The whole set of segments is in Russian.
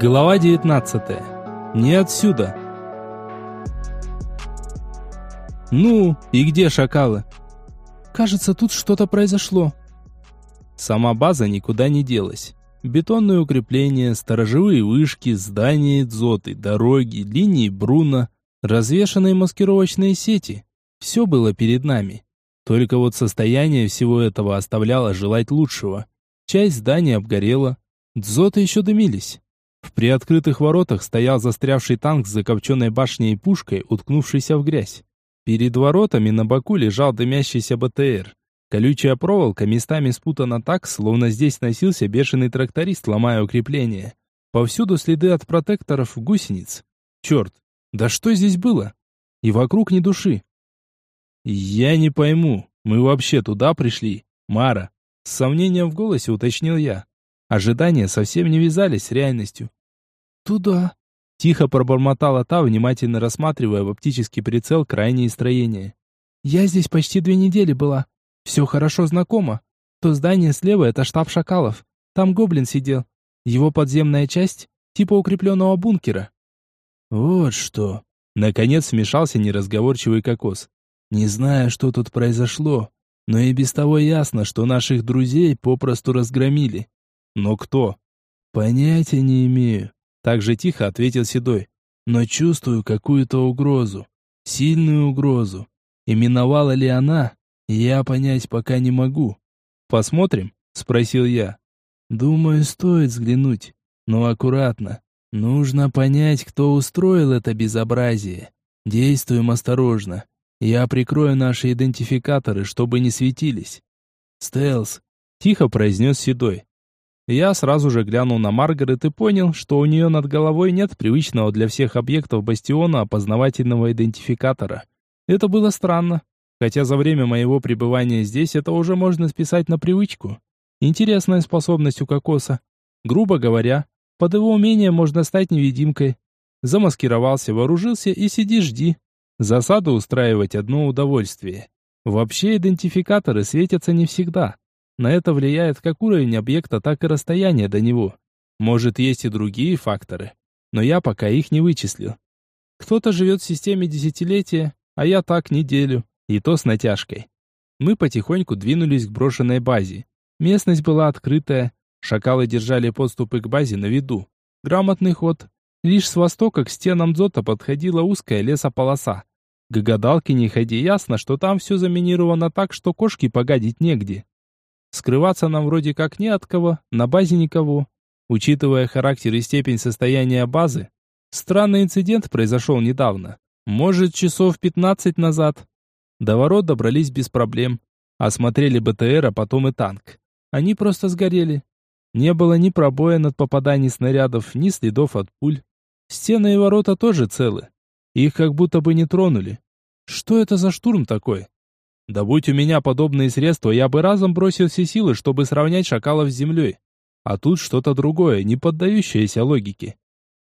Глава 19. Не отсюда. Ну, и где шакалы? Кажется, тут что-то произошло. Сама база никуда не делась. Бетонные укрепления, сторожевые вышки, здания дзоты, дороги, линии Бруна, развешанные маскировочные сети. Все было перед нами. Только вот состояние всего этого оставляло желать лучшего. Часть здания обгорела. Дзоты еще дымились. В приоткрытых воротах стоял застрявший танк с закопченной башней и пушкой, уткнувшийся в грязь. Перед воротами на боку лежал дымящийся БТР. Колючая проволока местами спутана так, словно здесь носился бешеный тракторист, ломая укрепления. Повсюду следы от протекторов гусениц. Черт, да что здесь было? И вокруг ни души. Я не пойму, мы вообще туда пришли? Мара, с сомнением в голосе уточнил я. Ожидания совсем не вязались с реальностью. «Туда», — тихо пробормотала та, внимательно рассматривая в оптический прицел крайние строения. «Я здесь почти две недели была. Все хорошо знакомо. То здание слева — это штаб шакалов. Там гоблин сидел. Его подземная часть — типа укрепленного бункера». «Вот что!» Наконец вмешался неразговорчивый кокос. «Не знаю, что тут произошло, но и без того ясно, что наших друзей попросту разгромили. Но кто? Понятия не имею. Так же тихо ответил Седой. Но чувствую какую-то угрозу. Сильную угрозу. Именовала ли она, я понять пока не могу. Посмотрим? Спросил я. Думаю, стоит взглянуть. Но аккуратно. Нужно понять, кто устроил это безобразие. Действуем осторожно. Я прикрою наши идентификаторы, чтобы не светились. Стелс, тихо произнес Седой. Я сразу же глянул на Маргарет и понял, что у нее над головой нет привычного для всех объектов бастиона опознавательного идентификатора. Это было странно, хотя за время моего пребывания здесь это уже можно списать на привычку. Интересная способность у кокоса. Грубо говоря, под его умением можно стать невидимкой. Замаскировался, вооружился и сиди жди. Засаду устраивать одно удовольствие. Вообще идентификаторы светятся не всегда. На это влияет как уровень объекта, так и расстояние до него. Может, есть и другие факторы, но я пока их не вычислил. Кто-то живет в системе десятилетия, а я так неделю, и то с натяжкой. Мы потихоньку двинулись к брошенной базе. Местность была открытая, шакалы держали подступы к базе на виду. Грамотный ход. Лишь с востока к стенам дзота подходила узкая лесополоса. К гадалке не ходи, ясно, что там все заминировано так, что кошки погадить негде. Скрываться нам вроде как не от кого, на базе никого. Учитывая характер и степень состояния базы, странный инцидент произошел недавно. Может, часов 15 назад. До ворот добрались без проблем. Осмотрели БТР, а потом и танк. Они просто сгорели. Не было ни пробоя от попаданий снарядов, ни следов от пуль. Стены и ворота тоже целы. Их как будто бы не тронули. Что это за штурм такой? Да будь у меня подобные средства, я бы разом бросил все силы, чтобы сравнять шакалов с землей. А тут что-то другое, не поддающееся логике.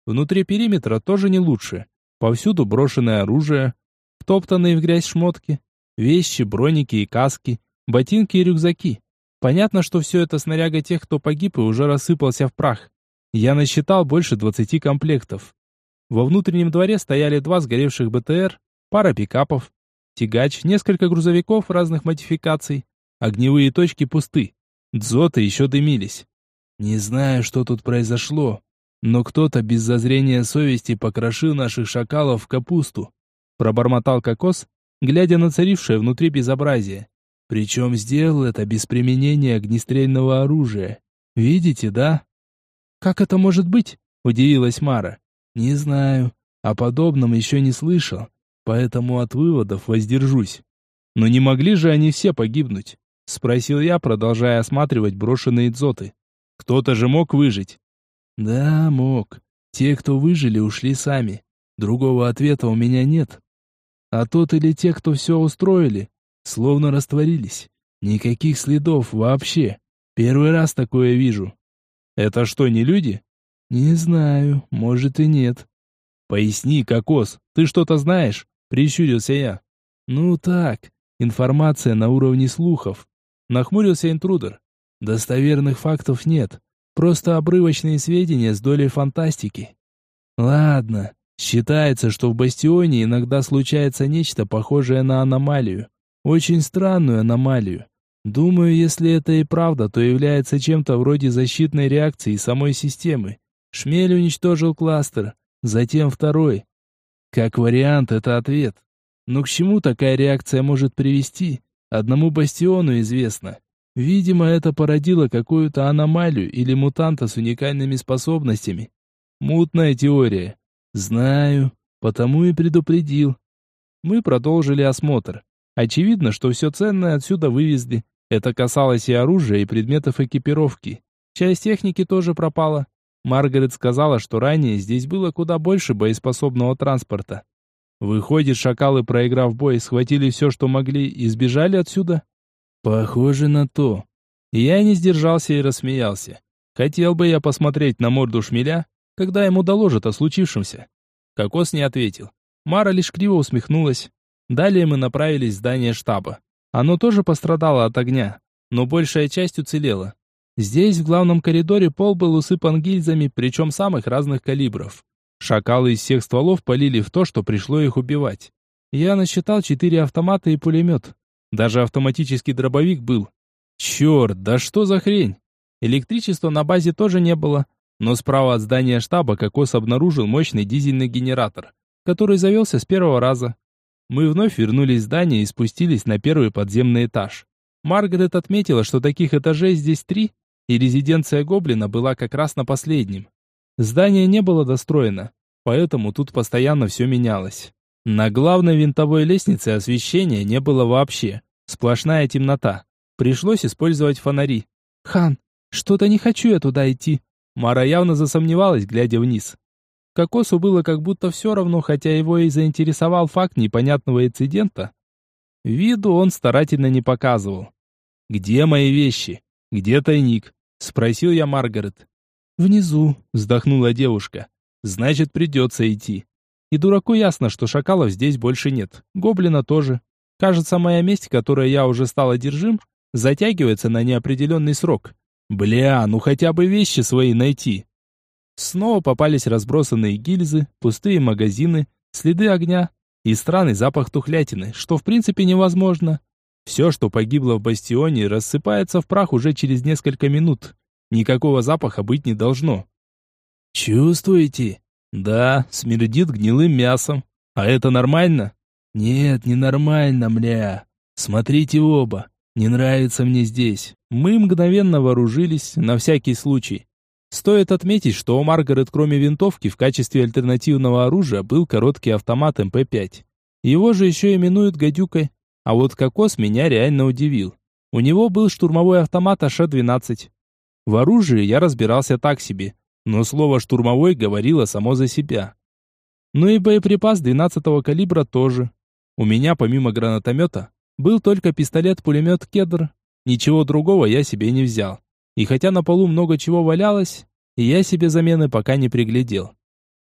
Внутри периметра тоже не лучше. Повсюду брошенное оружие, втоптанные в грязь шмотки, вещи, броники и каски, ботинки и рюкзаки. Понятно, что все это снаряга тех, кто погиб и уже рассыпался в прах. Я насчитал больше 20 комплектов. Во внутреннем дворе стояли два сгоревших БТР, пара пикапов, Тягач, несколько грузовиков разных модификаций. Огневые точки пусты. Дзоты еще дымились. Не знаю, что тут произошло, но кто-то без зазрения совести покрошил наших шакалов в капусту. Пробормотал кокос, глядя на царившее внутри безобразие. Причем сделал это без применения огнестрельного оружия. Видите, да? Как это может быть? Удивилась Мара. Не знаю. О подобном еще не слышал поэтому от выводов воздержусь. Но не могли же они все погибнуть? Спросил я, продолжая осматривать брошенные дзоты. Кто-то же мог выжить? Да, мог. Те, кто выжили, ушли сами. Другого ответа у меня нет. А тот или те, кто все устроили, словно растворились. Никаких следов вообще. Первый раз такое вижу. Это что, не люди? Не знаю, может и нет. Поясни, Кокос, ты что-то знаешь? Прищурился я. Ну так, информация на уровне слухов. Нахмурился интрудер. Достоверных фактов нет. Просто обрывочные сведения с долей фантастики. Ладно, считается, что в Бастионе иногда случается нечто похожее на аномалию. Очень странную аномалию. Думаю, если это и правда, то является чем-то вроде защитной реакции самой системы. Шмель уничтожил кластер, затем второй. Как вариант, это ответ. Но к чему такая реакция может привести? Одному бастиону известно. Видимо, это породило какую-то аномалию или мутанта с уникальными способностями. Мутная теория. Знаю, потому и предупредил. Мы продолжили осмотр. Очевидно, что все ценное отсюда вывезли. Это касалось и оружия, и предметов экипировки. Часть техники тоже пропала. Маргарет сказала, что ранее здесь было куда больше боеспособного транспорта. Выходит, шакалы, проиграв бой, схватили все, что могли, и сбежали отсюда? Похоже на то. Я не сдержался и рассмеялся. Хотел бы я посмотреть на морду шмеля, когда ему доложат о случившемся. Кокос не ответил. Мара лишь криво усмехнулась. Далее мы направились в здание штаба. Оно тоже пострадало от огня, но большая часть уцелела. Здесь, в главном коридоре, пол был усыпан гильзами, причем самых разных калибров. Шакалы из всех стволов полили в то, что пришло их убивать. Я насчитал четыре автомата и пулемет. Даже автоматический дробовик был. Черт, да что за хрень? Электричества на базе тоже не было, но справа от здания штаба Кокос обнаружил мощный дизельный генератор, который завелся с первого раза. Мы вновь вернулись в здание и спустились на первый подземный этаж. Маргарет отметила, что таких этажей здесь три, и резиденция Гоблина была как раз на последнем. Здание не было достроено, поэтому тут постоянно все менялось. На главной винтовой лестнице освещения не было вообще. Сплошная темнота. Пришлось использовать фонари. «Хан, что-то не хочу я туда идти». Мара явно засомневалась, глядя вниз. Кокосу было как будто все равно, хотя его и заинтересовал факт непонятного инцидента. Виду он старательно не показывал. «Где мои вещи? Где тайник?» — спросил я Маргарет. «Внизу», — вздохнула девушка. «Значит, придется идти». И дураку ясно, что шакалов здесь больше нет. Гоблина тоже. Кажется, моя месть, которой я уже стал одержим, затягивается на неопределенный срок. Бля, ну хотя бы вещи свои найти. Снова попались разбросанные гильзы, пустые магазины, следы огня и странный запах тухлятины, что в принципе невозможно. Все, что погибло в бастионе, рассыпается в прах уже через несколько минут. Никакого запаха быть не должно. Чувствуете? Да, смердит гнилым мясом. А это нормально? Нет, не нормально, мля. Смотрите оба. Не нравится мне здесь. Мы мгновенно вооружились, на всякий случай. Стоит отметить, что у Маргарет кроме винтовки в качестве альтернативного оружия был короткий автомат МП-5. Его же еще именуют «гадюкой». А вот Кокос меня реально удивил. У него был штурмовой автомат АШ-12. В оружии я разбирался так себе, но слово «штурмовой» говорило само за себя. Ну и боеприпас 12-го калибра тоже. У меня помимо гранатомета был только пистолет-пулемет «Кедр». Ничего другого я себе не взял. И хотя на полу много чего валялось, я себе замены пока не приглядел.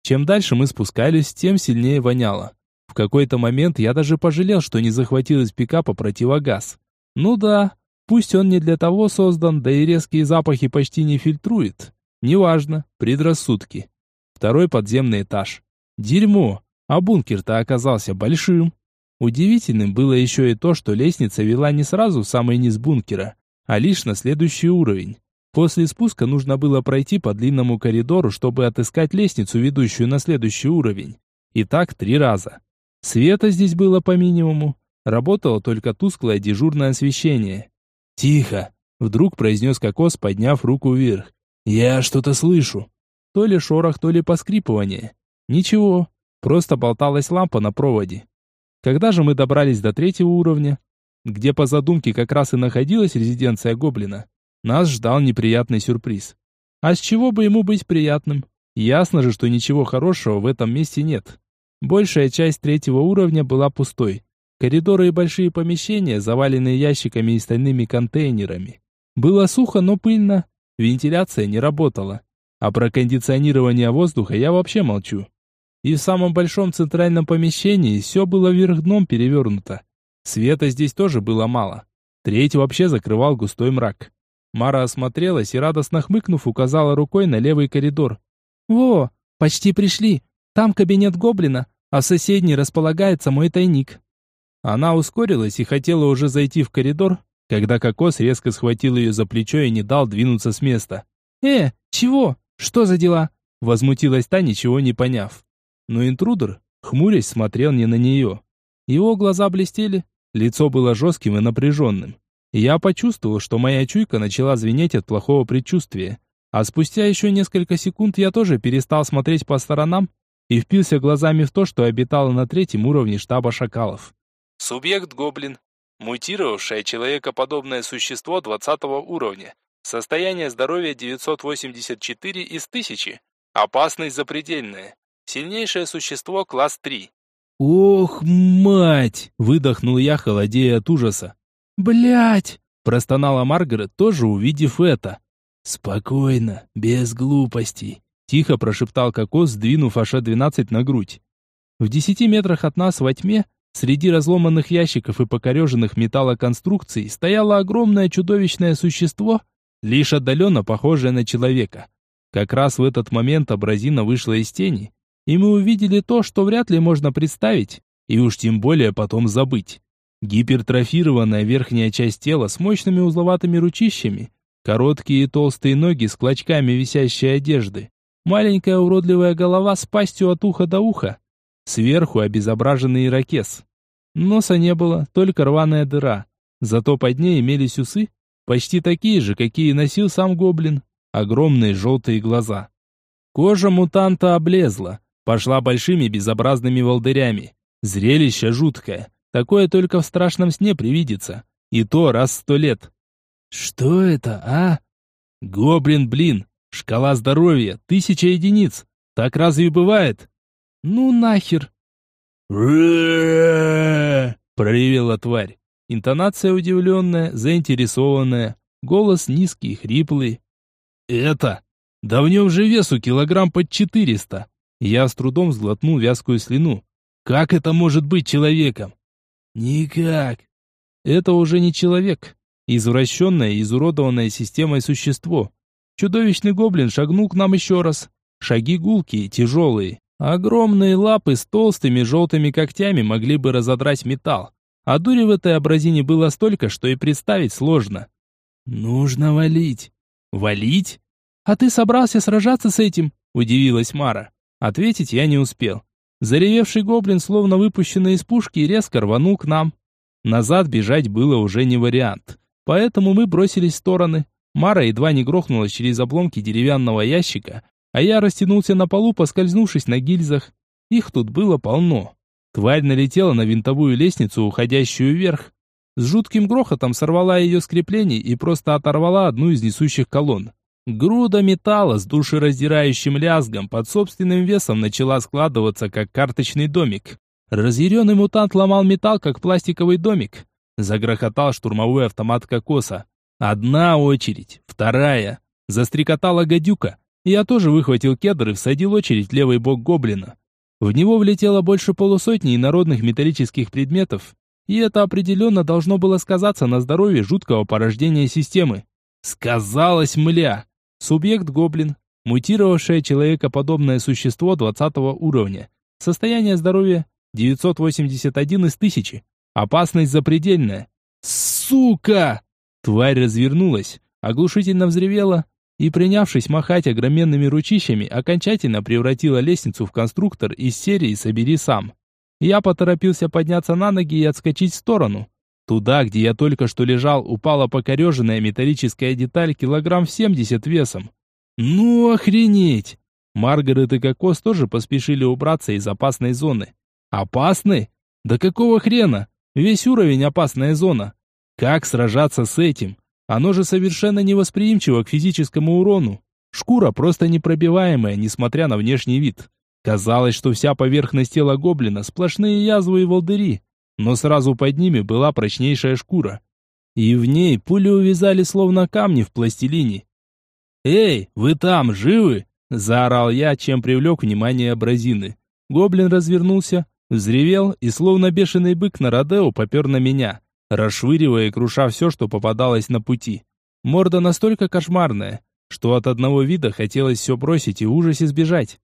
Чем дальше мы спускались, тем сильнее воняло. В какой-то момент я даже пожалел, что не захватил из пикапа противогаз. Ну да, пусть он не для того создан, да и резкие запахи почти не фильтрует. Неважно, предрассудки. Второй подземный этаж. Дерьмо, а бункер-то оказался большим. Удивительным было еще и то, что лестница вела не сразу в самый низ бункера, а лишь на следующий уровень. После спуска нужно было пройти по длинному коридору, чтобы отыскать лестницу, ведущую на следующий уровень. И так три раза. Света здесь было по минимуму. Работало только тусклое дежурное освещение. «Тихо!» — вдруг произнес Кокос, подняв руку вверх. «Я что-то слышу!» То ли шорох, то ли поскрипывание. Ничего, просто болталась лампа на проводе. Когда же мы добрались до третьего уровня, где по задумке как раз и находилась резиденция Гоблина, нас ждал неприятный сюрприз. А с чего бы ему быть приятным? Ясно же, что ничего хорошего в этом месте нет. Большая часть третьего уровня была пустой. Коридоры и большие помещения, заваленные ящиками и стальными контейнерами. Было сухо, но пыльно. Вентиляция не работала. А про кондиционирование воздуха я вообще молчу. И в самом большом центральном помещении все было вверх дном перевернуто. Света здесь тоже было мало. Треть вообще закрывал густой мрак. Мара осмотрелась и, радостно хмыкнув, указала рукой на левый коридор. «Во, почти пришли. Там кабинет гоблина, а в соседней располагается мой тайник». Она ускорилась и хотела уже зайти в коридор, когда Кокос резко схватил ее за плечо и не дал двинуться с места. «Э, чего? Что за дела?» Возмутилась та, ничего не поняв. Но интрудер, хмурясь, смотрел не на нее. Его глаза блестели, лицо было жестким и напряженным. Я почувствовал, что моя чуйка начала звенеть от плохого предчувствия. А спустя еще несколько секунд я тоже перестал смотреть по сторонам и впился глазами в то, что обитало на третьем уровне штаба шакалов. Субъект гоблин. Мутировавшее человекоподобное существо 20 уровня. Состояние здоровья 984 из 1000. Опасность запредельная. Сильнейшее существо класс 3. «Ох, мать!» – выдохнул я, холодея от ужаса. Блять! простонала Маргарет, тоже увидев это. «Спокойно, без глупостей», – тихо прошептал Кокос, сдвинув АШ-12 на грудь. В десяти метрах от нас во тьме Среди разломанных ящиков и покореженных металлоконструкций стояло огромное чудовищное существо, лишь отдаленно похожее на человека. Как раз в этот момент абразина вышла из тени, и мы увидели то, что вряд ли можно представить, и уж тем более потом забыть. Гипертрофированная верхняя часть тела с мощными узловатыми ручищами, короткие и толстые ноги с клочками висящей одежды, маленькая уродливая голова с пастью от уха до уха, Сверху обезображенный ирокез. Носа не было, только рваная дыра. Зато под ней имелись усы, почти такие же, какие носил сам гоблин. Огромные желтые глаза. Кожа мутанта облезла, пошла большими безобразными волдырями. Зрелище жуткое. Такое только в страшном сне привидится. И то раз сто лет. «Что это, а?» «Гоблин, блин! Шкала здоровья, тысяча единиц! Так разве бывает?» «Ну нахер!» проревела тварь. Интонация удивленная, заинтересованная, голос низкий, хриплый. «Это? Да в нем же весу килограмм под четыреста!» Я с трудом сглотнул вязкую слюну. «Как это может быть человеком?» «Никак!» «Это уже не человек. Извращенное, изуродованное системой существо. Чудовищный гоблин шагнул к нам еще раз. Шаги гулкие, тяжелые. Огромные лапы с толстыми желтыми когтями могли бы разодрать металл. А дури в этой образине было столько, что и представить сложно. «Нужно валить». «Валить?» «А ты собрался сражаться с этим?» – удивилась Мара. Ответить я не успел. Заревевший гоблин, словно выпущенный из пушки, резко рванул к нам. Назад бежать было уже не вариант. Поэтому мы бросились в стороны. Мара едва не грохнулась через обломки деревянного ящика, а я растянулся на полу, поскользнувшись на гильзах. Их тут было полно. Тварь налетела на винтовую лестницу, уходящую вверх. С жутким грохотом сорвала ее с и просто оторвала одну из несущих колонн. Груда металла с душераздирающим лязгом под собственным весом начала складываться, как карточный домик. Разъяренный мутант ломал металл, как пластиковый домик. Загрохотал штурмовой автомат кокоса. Одна очередь, вторая. Застрекотала гадюка. Я тоже выхватил кедр и всадил очередь в левый бок гоблина. В него влетело больше полусотни инородных металлических предметов, и это определенно должно было сказаться на здоровье жуткого порождения системы. Сказалось мля! Субъект гоблин, мутировавшее человекоподобное существо 20 уровня. Состояние здоровья 981 из 1000. Опасность запредельная. Сука! Тварь развернулась, оглушительно взревела, и, принявшись махать огроменными ручищами, окончательно превратила лестницу в конструктор из серии «Собери сам». Я поторопился подняться на ноги и отскочить в сторону. Туда, где я только что лежал, упала покореженная металлическая деталь килограмм в 70 весом. Ну охренеть! Маргарет и Кокос тоже поспешили убраться из опасной зоны. Опасны? Да какого хрена? Весь уровень опасная зона. Как сражаться с этим? Оно же совершенно невосприимчиво к физическому урону. Шкура просто непробиваемая, несмотря на внешний вид. Казалось, что вся поверхность тела гоблина сплошные язвы и волдыри, но сразу под ними была прочнейшая шкура. И в ней пули увязали словно камни в пластилине. «Эй, вы там, живы?» – заорал я, чем привлек внимание абразины. Гоблин развернулся, взревел и словно бешеный бык на Родео попер на меня расшвыривая и круша все, что попадалось на пути. Морда настолько кошмарная, что от одного вида хотелось все бросить и в ужасе сбежать.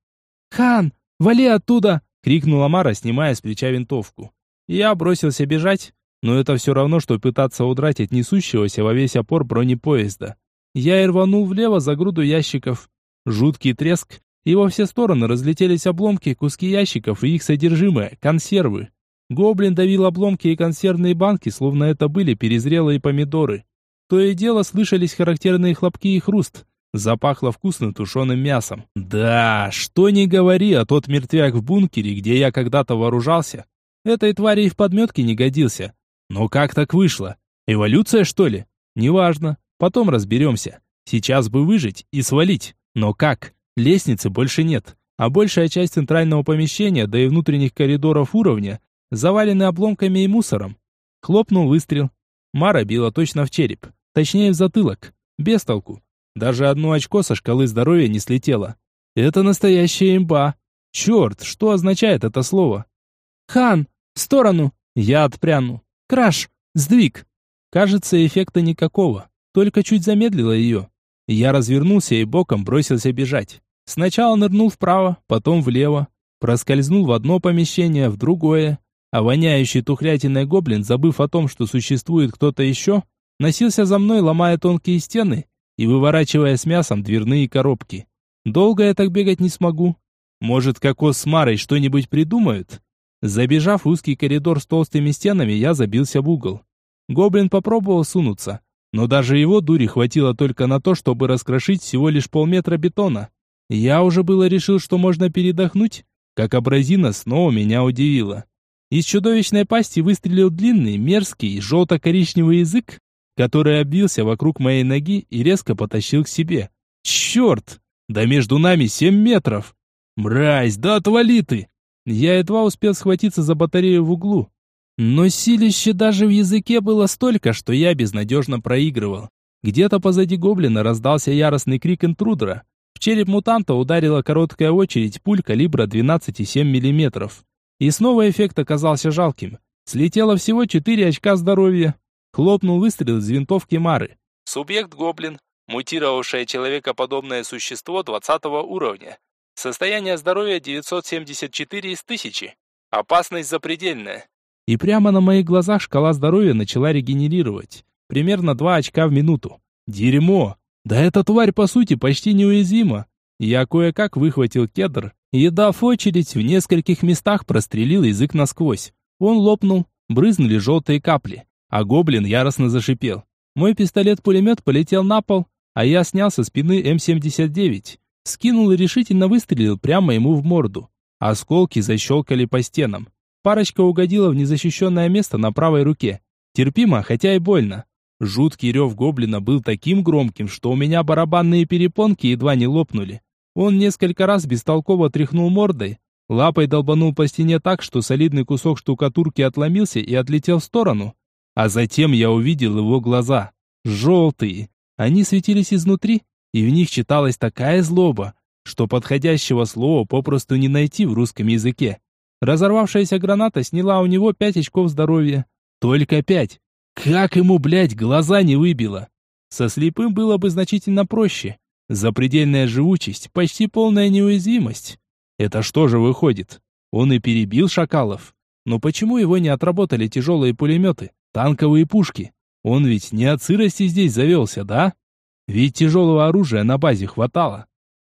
«Хан, вали оттуда!» — крикнула Мара, снимая с плеча винтовку. Я бросился бежать, но это все равно, что пытаться удрать от несущегося во весь опор бронепоезда. Я и рванул влево за груду ящиков. Жуткий треск, и во все стороны разлетелись обломки, куски ящиков и их содержимое, консервы. Гоблин давил обломки и консервные банки, словно это были перезрелые помидоры. То и дело слышались характерные хлопки и хруст. Запахло вкусным тушеным мясом. Да, что не говори, а тот мертвяк в бункере, где я когда-то вооружался, этой твари и в подметке не годился. Но как так вышло? Эволюция, что ли? Неважно, потом разберемся. Сейчас бы выжить и свалить. Но как? Лестницы больше нет, а большая часть центрального помещения, да и внутренних коридоров уровня, завалены обломками и мусором. Хлопнул выстрел. Мара била точно в череп, точнее в затылок, без толку. Даже одно очко со шкалы здоровья не слетело. Это настоящая имба. Черт, что означает это слово? «Хан, в сторону!» Я отпряну. «Краш! Сдвиг!» Кажется, эффекта никакого, только чуть замедлило ее. Я развернулся и боком бросился бежать. Сначала нырнул вправо, потом влево. Проскользнул в одно помещение, в другое. А воняющий тухлятиной гоблин, забыв о том, что существует кто-то еще, носился за мной, ломая тонкие стены и выворачивая с мясом дверные коробки. Долго я так бегать не смогу. Может, кокос с Марой что-нибудь придумают? Забежав в узкий коридор с толстыми стенами, я забился в угол. Гоблин попробовал сунуться, но даже его дури хватило только на то, чтобы раскрошить всего лишь полметра бетона. Я уже было решил, что можно передохнуть, как абразина снова меня удивила. Из чудовищной пасти выстрелил длинный, мерзкий, желто-коричневый язык, который обвился вокруг моей ноги и резко потащил к себе. Черт! Да между нами семь метров! Мразь, да отвали ты! Я едва успел схватиться за батарею в углу, но силище даже в языке было столько, что я безнадежно проигрывал. Где-то позади гоблина раздался яростный крик интрудера. В череп мутанта ударила короткая очередь пуль калибра 12,7 мм. И снова эффект оказался жалким. Слетело всего 4 очка здоровья. Хлопнул выстрел из винтовки Мары. Субъект гоблин, мутировавшее человекоподобное существо 20 уровня. Состояние здоровья 974 из 1000. Опасность запредельная. И прямо на моих глазах шкала здоровья начала регенерировать. Примерно 2 очка в минуту. Дерьмо! Да эта тварь по сути почти неуязвима. Я кое-как выхватил кедр и, дав очередь, в нескольких местах прострелил язык насквозь. Он лопнул, брызнули желтые капли, а гоблин яростно зашипел. Мой пистолет-пулемет полетел на пол, а я снял со спины М-79. Скинул и решительно выстрелил прямо ему в морду. Осколки защелкали по стенам. Парочка угодила в незащищенное место на правой руке. Терпимо, хотя и больно. Жуткий рев гоблина был таким громким, что у меня барабанные перепонки едва не лопнули. Он несколько раз бестолково тряхнул мордой, лапой долбанул по стене так, что солидный кусок штукатурки отломился и отлетел в сторону. А затем я увидел его глаза. Желтые. Они светились изнутри, и в них читалась такая злоба, что подходящего слова попросту не найти в русском языке. Разорвавшаяся граната сняла у него пять очков здоровья. Только пять. Как ему, блядь, глаза не выбило? Со слепым было бы значительно проще. Запредельная живучесть, почти полная неуязвимость. Это что же выходит? Он и перебил шакалов. Но почему его не отработали тяжелые пулеметы, танковые пушки? Он ведь не от сырости здесь завелся, да? Ведь тяжелого оружия на базе хватало.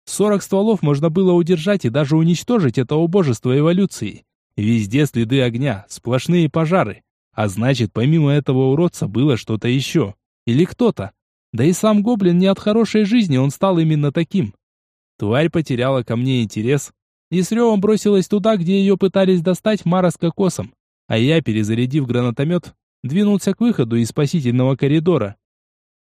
Сорок стволов можно было удержать и даже уничтожить это убожество эволюции. Везде следы огня, сплошные пожары. А значит, помимо этого уродца было что-то еще. Или кто-то. Да и сам гоблин не от хорошей жизни, он стал именно таким. Тварь потеряла ко мне интерес и с ревом бросилась туда, где ее пытались достать Мара с кокосом. А я, перезарядив гранатомет, двинулся к выходу из спасительного коридора.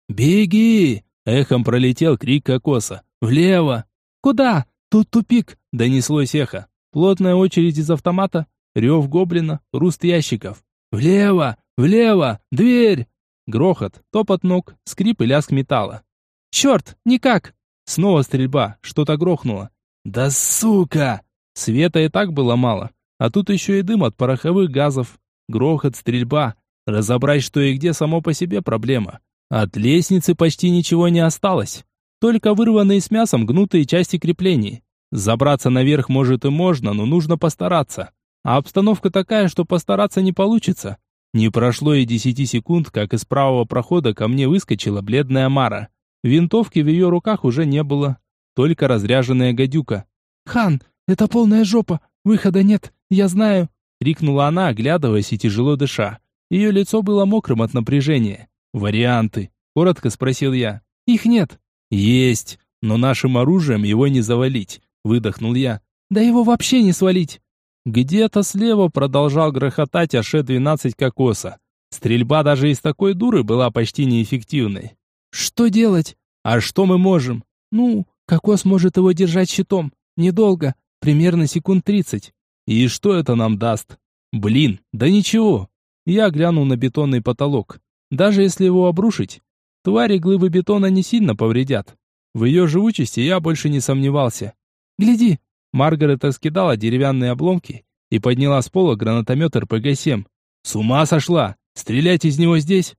«Беги!» — эхом пролетел крик кокоса. «Влево!» «Куда? Тут тупик!» — донеслось эхо. Плотная очередь из автомата, рев гоблина, руст ящиков. «Влево! Влево! Дверь!» Грохот, топот ног, скрип и лязг металла. «Черт! Никак!» Снова стрельба, что-то грохнуло. «Да сука!» Света и так было мало, а тут еще и дым от пороховых газов. Грохот, стрельба. Разобрать, что и где, само по себе проблема. От лестницы почти ничего не осталось. Только вырванные с мясом гнутые части креплений. Забраться наверх может и можно, но нужно постараться. А обстановка такая, что постараться не получится. Не прошло и десяти секунд, как из правого прохода ко мне выскочила бледная Мара. Винтовки в ее руках уже не было, только разряженная гадюка. «Хан, это полная жопа, выхода нет, я знаю!» крикнула она, оглядываясь и тяжело дыша. Ее лицо было мокрым от напряжения. «Варианты?» – коротко спросил я. «Их нет». «Есть, но нашим оружием его не завалить», – выдохнул я. «Да его вообще не свалить». Где-то слева продолжал грохотать АШ-12 кокоса. Стрельба даже из такой дуры была почти неэффективной. «Что делать?» «А что мы можем?» «Ну, кокос может его держать щитом. Недолго, примерно секунд тридцать». «И что это нам даст?» «Блин, да ничего». Я глянул на бетонный потолок. Даже если его обрушить, твари глыбы бетона не сильно повредят. В ее живучести я больше не сомневался. «Гляди, Маргарет раскидала деревянные обломки и подняла с пола гранатомет РПГ-7. «С ума сошла! Стрелять из него здесь?»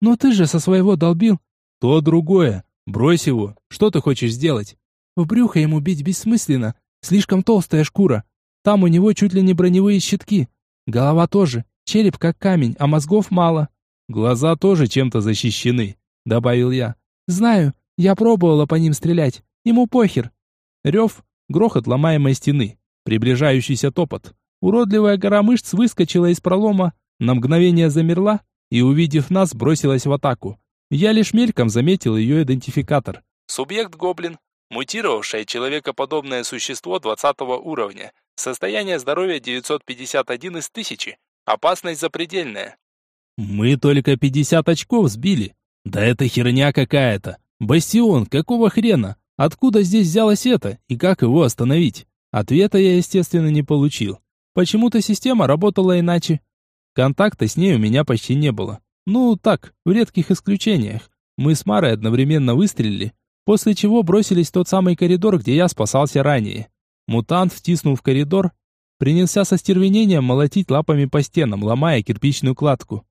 «Но ты же со своего долбил!» «То другое! Брось его! Что ты хочешь сделать?» «В брюхо ему бить бессмысленно. Слишком толстая шкура. Там у него чуть ли не броневые щитки. Голова тоже. Череп как камень, а мозгов мало». «Глаза тоже чем-то защищены», — добавил я. «Знаю. Я пробовала по ним стрелять. Ему похер». Рев, Грохот ломаемой стены. Приближающийся топот. Уродливая гора мышц выскочила из пролома, на мгновение замерла и, увидев нас, бросилась в атаку. Я лишь мельком заметил ее идентификатор. Субъект-гоблин. Мутировавшее человекоподобное существо 20 уровня. Состояние здоровья 951 из 1000. Опасность запредельная. Мы только 50 очков сбили. Да это херня какая-то. Бастион, какого хрена? Откуда здесь взялось это и как его остановить? Ответа я, естественно, не получил. Почему-то система работала иначе. Контакта с ней у меня почти не было. Ну, так, в редких исключениях. Мы с Марой одновременно выстрелили, после чего бросились в тот самый коридор, где я спасался ранее. Мутант, втиснув в коридор, принялся со стервенением молотить лапами по стенам, ломая кирпичную кладку.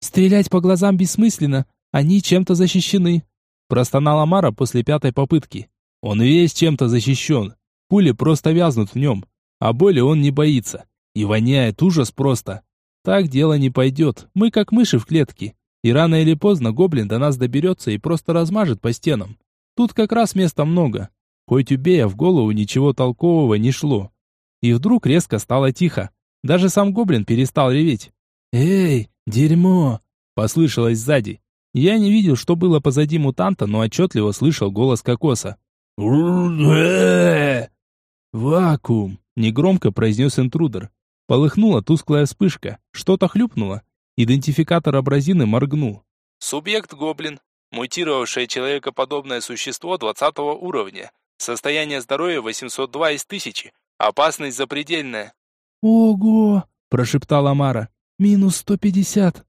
«Стрелять по глазам бессмысленно, они чем-то защищены», простонала Мара после пятой попытки. Он весь чем-то защищен. Пули просто вязнут в нем. А боли он не боится. И воняет ужас просто. Так дело не пойдет. Мы как мыши в клетке. И рано или поздно гоблин до нас доберется и просто размажет по стенам. Тут как раз места много. Хоть убей, а в голову ничего толкового не шло. И вдруг резко стало тихо. Даже сам гоблин перестал реветь. «Эй, дерьмо!» Послышалось сзади. Я не видел, что было позади мутанта, но отчетливо слышал голос кокоса. «Вакуум!» — негромко произнес интрудер. Полыхнула тусклая вспышка, что-то хлюпнуло. Идентификатор абразины моргнул. Субъект-гоблин. Мутировавшее человекоподобное существо 20 уровня. Состояние здоровья 802 из 1000. Опасность запредельная. «Ого!» – прошептала Мара. «Минус 150».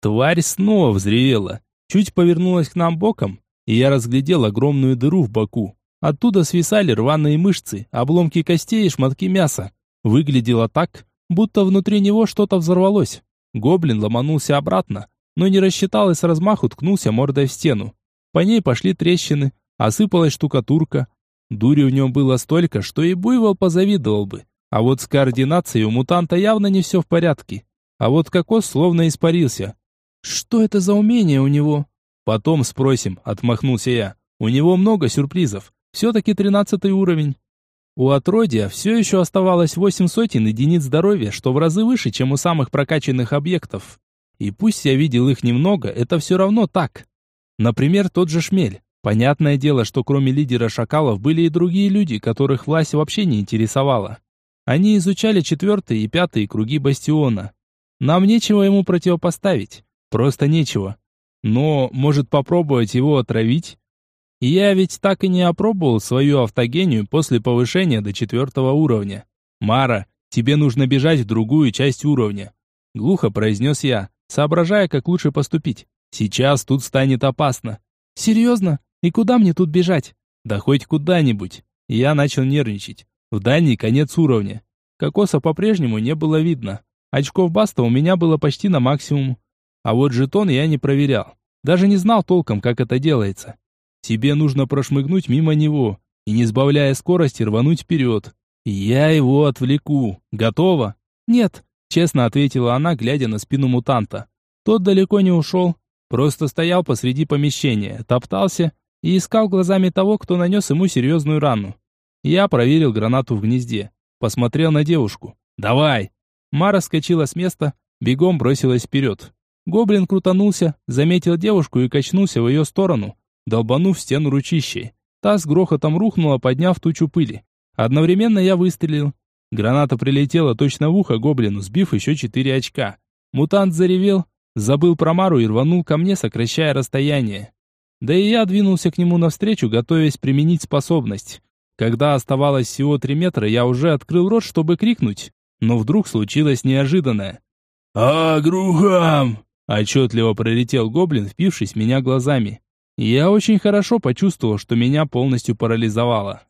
Тварь снова взревела. Чуть повернулась к нам боком, и я разглядел огромную дыру в боку. Оттуда свисали рваные мышцы, обломки костей и шматки мяса. Выглядело так, будто внутри него что-то взорвалось. Гоблин ломанулся обратно, но не рассчитал и с размаху ткнулся мордой в стену. По ней пошли трещины, осыпалась штукатурка. Дури в нем было столько, что и буйвол позавидовал бы. А вот с координацией у мутанта явно не все в порядке. А вот кокос словно испарился. Что это за умение у него? Потом спросим, отмахнулся я. У него много сюрпризов. Все-таки тринадцатый уровень. У отродья все еще оставалось восемь сотен единиц здоровья, что в разы выше, чем у самых прокачанных объектов. И пусть я видел их немного, это все равно так. Например, тот же шмель. Понятное дело, что кроме лидера шакалов были и другие люди, которых власть вообще не интересовала. Они изучали четвертые и пятые круги бастиона. Нам нечего ему противопоставить. Просто нечего. Но, может попробовать его отравить? Я ведь так и не опробовал свою автогению после повышения до четвертого уровня. Мара, тебе нужно бежать в другую часть уровня. Глухо произнес я, соображая, как лучше поступить. Сейчас тут станет опасно. Серьезно? И куда мне тут бежать? Да хоть куда-нибудь. Я начал нервничать. В дальний конец уровня. Кокоса по-прежнему не было видно. Очков баста у меня было почти на максимум. А вот жетон я не проверял. Даже не знал толком, как это делается. Тебе нужно прошмыгнуть мимо него и, не сбавляя скорости, рвануть вперед. Я его отвлеку. Готово? Нет, честно ответила она, глядя на спину мутанта. Тот далеко не ушел, просто стоял посреди помещения, топтался и искал глазами того, кто нанес ему серьезную рану. Я проверил гранату в гнезде, посмотрел на девушку. «Давай!» Мара скочила с места, бегом бросилась вперед. Гоблин крутанулся, заметил девушку и качнулся в ее сторону, долбанув стену ручищей. Та с грохотом рухнула, подняв тучу пыли. Одновременно я выстрелил. Граната прилетела точно в ухо гоблину, сбив еще четыре очка. Мутант заревел, забыл про Мару и рванул ко мне, сокращая расстояние. Да и я двинулся к нему навстречу, готовясь применить способность. Когда оставалось всего три метра, я уже открыл рот, чтобы крикнуть. Но вдруг случилось неожиданное. «Агрухам!» Отчетливо пролетел гоблин, впившись меня глазами. Я очень хорошо почувствовал, что меня полностью парализовало.